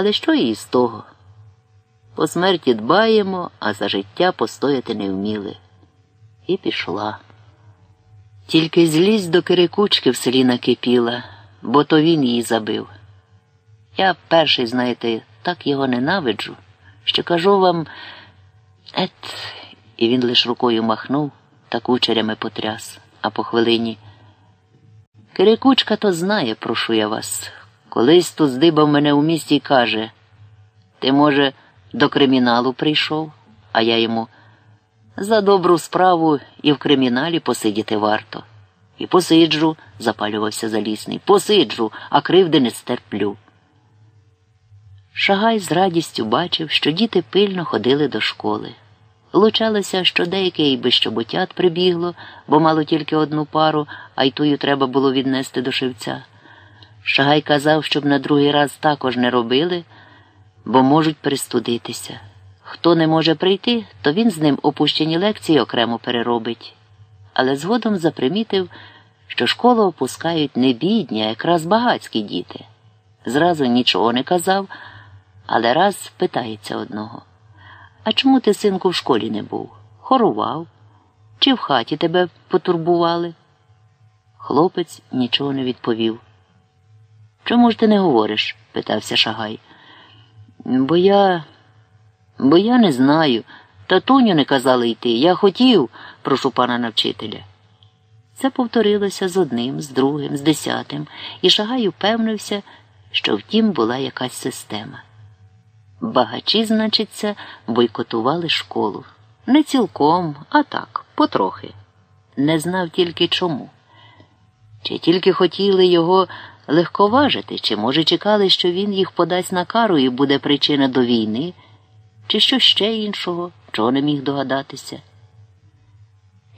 Але що їй з того? По смерті дбаємо, а за життя постояти не вміли. І пішла. Тільки злізь до Кирикучки в селі накипіла, бо то він її забив. Я перший, знаєте, так його ненавиджу, що кажу вам, ет, і він лиш рукою махнув та кучерями потряс, а по хвилині. Кирикучка то знає, прошу я вас. Колись тут здибав мене у місті і каже, ти, може, до криміналу прийшов, а я йому за добру справу і в криміналі посидіти варто. І посиджу, запалювався залісний, посиджу, а кривди не стерплю. Шагай з радістю бачив, що діти пильно ходили до школи. Лучалося, що деяке й без щоботят прибігло, бо мало тільки одну пару, а й тую треба було віднести до шивця. Шагай казав, щоб на другий раз також не робили, бо можуть пристудитися. Хто не може прийти, то він з ним опущені лекції окремо переробить. Але згодом запримітив, що школу опускають не бідні, а якраз багацькі діти. Зразу нічого не казав, але раз питається одного. А чому ти, синку, в школі не був? Хорував? Чи в хаті тебе потурбували? Хлопець нічого не відповів. Чому ж ти не говориш? питався Шагай. Бо я. Бо я не знаю. Татуню не казали йти. Я хотів, прошу пана навчителя. Це повторилося з одним, з другим, з десятим, і Шагай упевнився, що втім була якась система. Багачі, значиться, бойкотували школу. Не цілком, а так, потрохи. Не знав тільки чому. Чи тільки хотіли його легковажити, чи, може, чекали, що він їх подасть на кару і буде причина до війни, чи що ще іншого, чого не міг догадатися.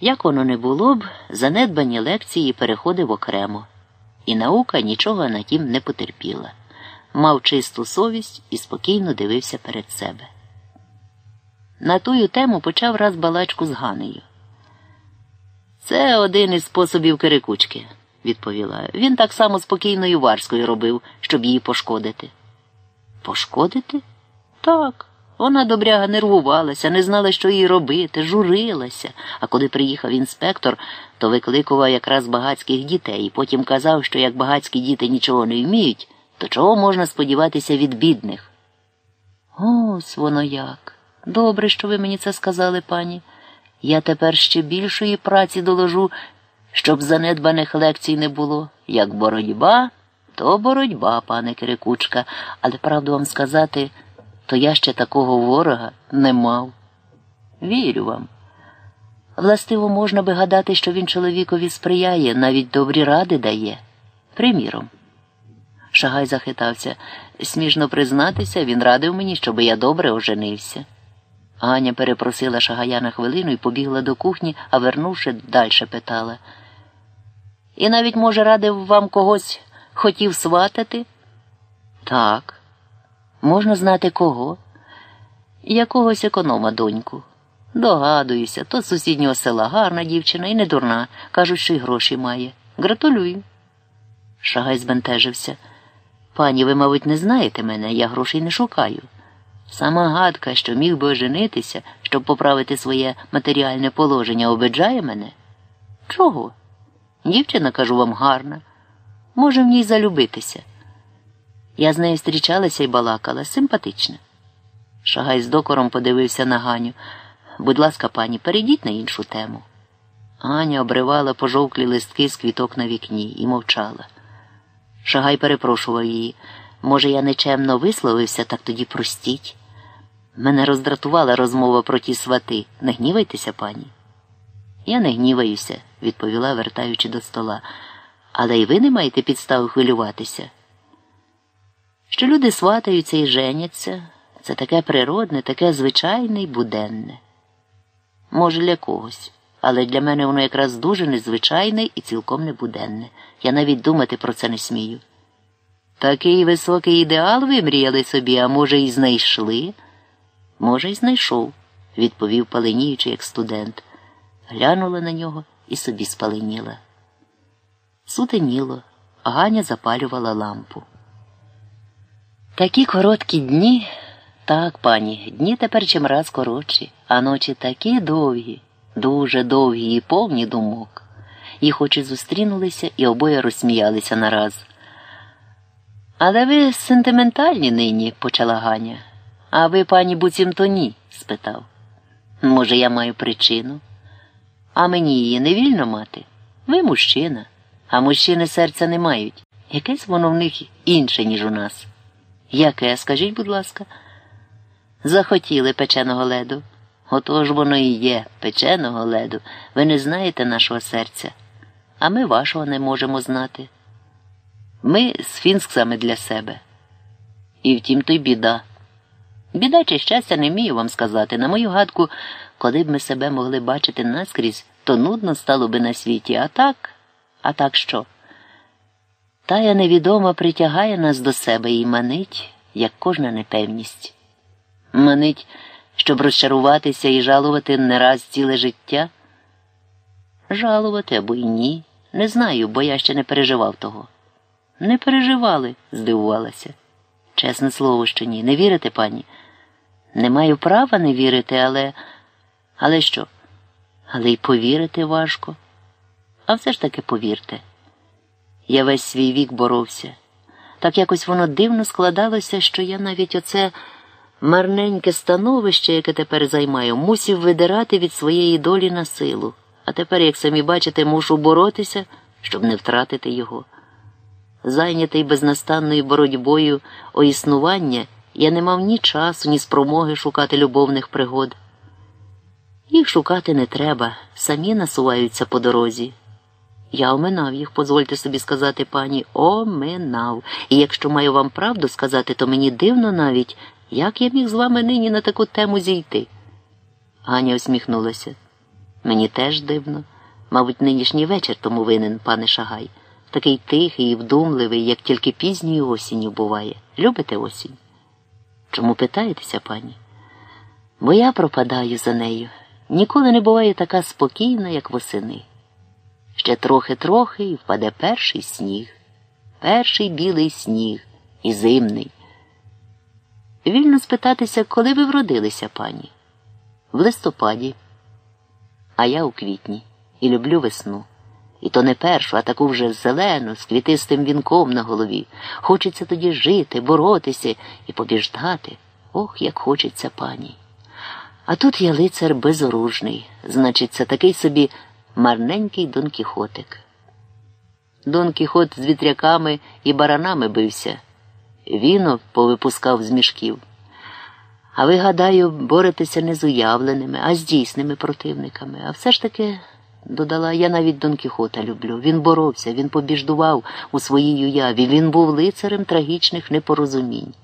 Як воно не було б, занедбані лекції переходив окремо, і наука нічого на тім не потерпіла мав чисту совість і спокійно дивився перед себе. На тую тему почав раз балачку з Ганею. Це один із способів Кирикучки, відповіла. Він так само спокійно і Варською робив, щоб її пошкодити. Пошкодити? Так. Вона добряга нервувалася, не знала, що їй робити, журилася. А коли приїхав інспектор, то викликував якраз багатських дітей і потім казав, що як багатські діти нічого не вміють, то чого можна сподіватися від бідних? Ось воно як. Добре, що ви мені це сказали, пані. Я тепер ще більшої праці доложу, щоб занедбаних лекцій не було. Як боротьба, то боротьба, пане Кирикучка, але правду вам сказати, то я ще такого ворога не мав. Вірю вам. Властиво, можна би гадати, що він чоловікові сприяє, навіть добрі ради дає. Приміром. Шагай захитався. Смішно признатися, він радив мені, щоб я добре оженився. Ганя перепросила шагая на хвилину і побігла до кухні, а вернувши, далі питала. І навіть, може, радив вам когось хотів сватати? Так. Можна знати кого? Якогось економа доньку. Догадуюся, то з сусіднього села гарна дівчина і не дурна. Кажуть, що й гроші має. Гратулюю. Шагай збентежився. Пані, ви, мабуть, не знаєте мене, я грошей не шукаю. Сама гадка, що міг би оженитися, щоб поправити своє матеріальне положення, обиджає мене? Чого? Дівчина, кажу вам, гарна. Може в ній залюбитися. Я з нею зустрічалася і балакала, симпатична. Шагай з докором подивився на Ганю. Будь ласка, пані, перейдіть на іншу тему. Аня обривала пожовклі листки з квіток на вікні і мовчала. Шагай перепрошував її. Може, я нечемно висловився, так тоді простіть. Мене роздратувала розмова про ті свати. Не гнівайтеся, пані. Я не гніваюся, відповіла, вертаючи до стола. Але й ви не маєте підстави хвилюватися. Що люди сватаються і женяться, це таке природне, таке звичайне і буденне. Може, для когось але для мене воно якраз дуже незвичайне і цілком небуденне. Я навіть думати про це не смію. Такий високий ідеал ви мріяли собі, а може, і знайшли? Може, й знайшов, відповів паленіючи, як студент. Глянула на нього і собі спаленіла. Сутеніло, Ганя запалювала лампу. Такі короткі дні, так, пані, дні тепер чимраз коротші, а ночі такі довгі, дуже довгі і повні думок. Їх очі зустрінулися і обоє розсміялися нараз. Але ви сентиментальні нині, почала Ганя. А ви, пані, буцімто ні? спитав. Може, я маю причину? А мені її не вільно мати? Ви мужчина, а мужчини серця не мають. Якесь воно в них інше, ніж у нас. Яке, скажіть, будь ласка, захотіли печеного леду. Отож воно і є, печеного леду. Ви не знаєте нашого серця, а ми вашого не можемо знати. Ми сфінксами для себе. І втім, то й біда. Біда чи щастя не вмію вам сказати. На мою гадку, коли б ми себе могли бачити наскрізь, то нудно стало би на світі. А так, а так що? Тая невідома притягає нас до себе і манить, як кожна непевність. Манить, щоб розчаруватися і жалувати не раз ціле життя. Жалувати або й ні. Не знаю, бо я ще не переживав того. Не переживали, здивувалася. Чесне слово, що ні. Не вірите, пані? Не маю права не вірити, але. Але що? Але й повірити важко. А все ж таки повірте. Я весь свій вік боровся. Так якось воно дивно складалося, що я навіть оце марненьке становище, яке тепер займаю, мусів видирати від своєї долі на силу. А тепер, як самі бачите, мушу боротися, щоб не втратити його. Зайнятий безнастанною боротьбою о існування, я не мав ні часу, ні спромоги шукати любовних пригод. Їх шукати не треба, самі насуваються по дорозі. Я оминав їх, дозвольте собі сказати, пані, оминав. І якщо маю вам правду сказати, то мені дивно навіть, як я міг з вами нині на таку тему зійти. Ганя усміхнулася. Мені теж дивно. Мабуть, нинішній вечір тому винен, пане Шагай. Такий тихий і вдумливий, як тільки пізньої осінню буває. Любите осінь? Чому питаєтеся, пані? Бо я пропадаю за нею. Ніколи не буває така спокійна, як восени. Ще трохи-трохи і впаде перший сніг, перший білий сніг і зимний. Вільно спитатися, коли ви вродилися, пані? В листопаді, а я у квітні і люблю весну. І то не першу, а таку вже зелену, з квітистим вінком на голові. Хочеться тоді жити, боротися і побіждати. Ох, як хочеться пані. А тут я лицар безоружний, значить, це такий собі марненький Дон Кіхотик. Дон Кіхот з вітряками і баранами бився, віно повипускав з мішків. А ви, гадаю, боретеся не з уявленими, а з дійсними противниками. А все ж таки, додала, я навіть Дон Кіхота люблю. Він боровся, він побіждував у своїй уяві, він був лицарем трагічних непорозумінь.